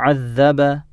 عذب